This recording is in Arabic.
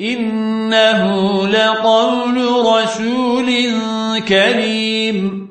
إنه لقول رسول كريم.